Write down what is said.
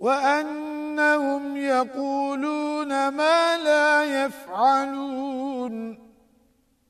وأنهم يقولون ما لا يفعلون.